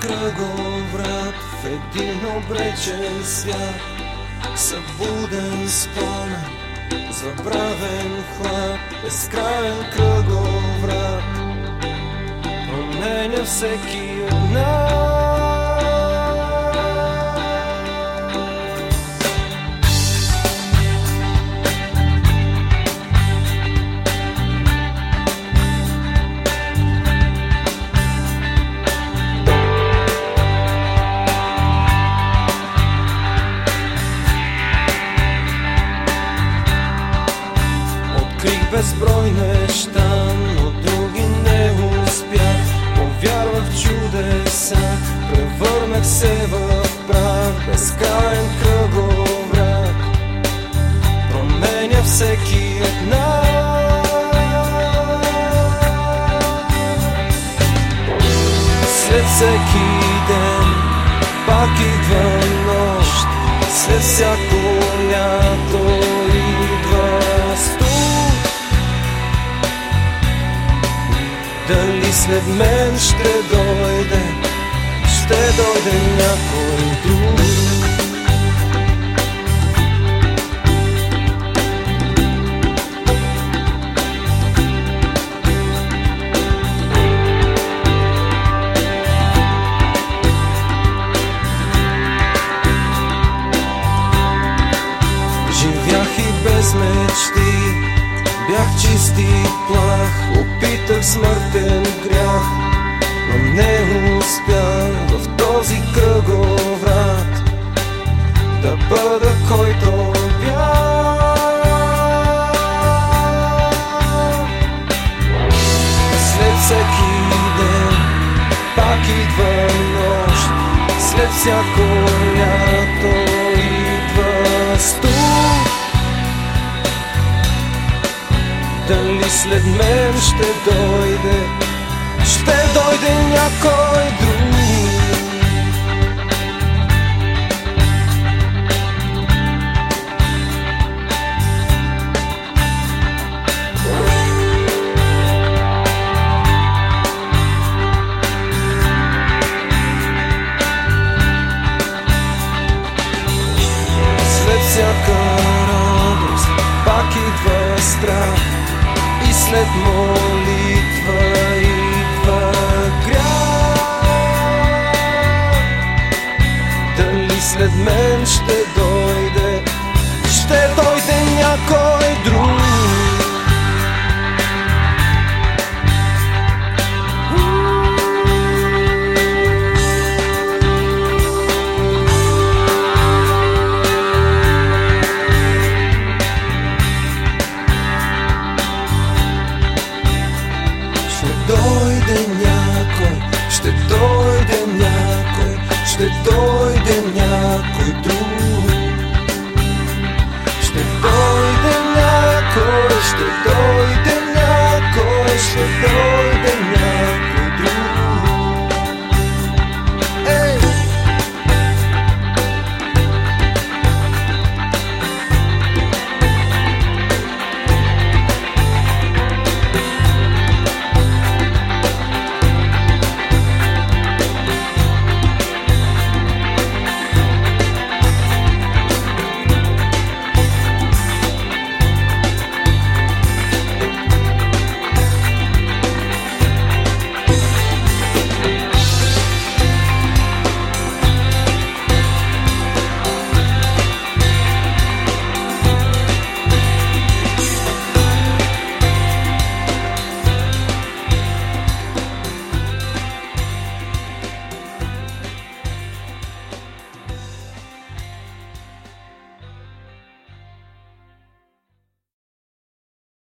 кръговрат в един обречен свят. Събуден спомен, забравен хлад Безкраен кръговрат. Променя всеки от нас безброй неща, но други не успях. Повярвах в чудеса, превърнах се в прах. Безкрайен кръговрат променя всеки нас. След всеки ден пак идва нощ. След всяко лято Дали след мен ще дойде Ще дойде някой друг бях чист и плах, опитах смъртен грях, но не успях в този кръговрат да бъда който бях. След всеки ден пак идва нощ, след всяко лято идва студ. Дали след мен ще дойде, ще дойде някой друг. Всяка радост пак идва страх след молитва идва te doy de nacos, te de nacos, te de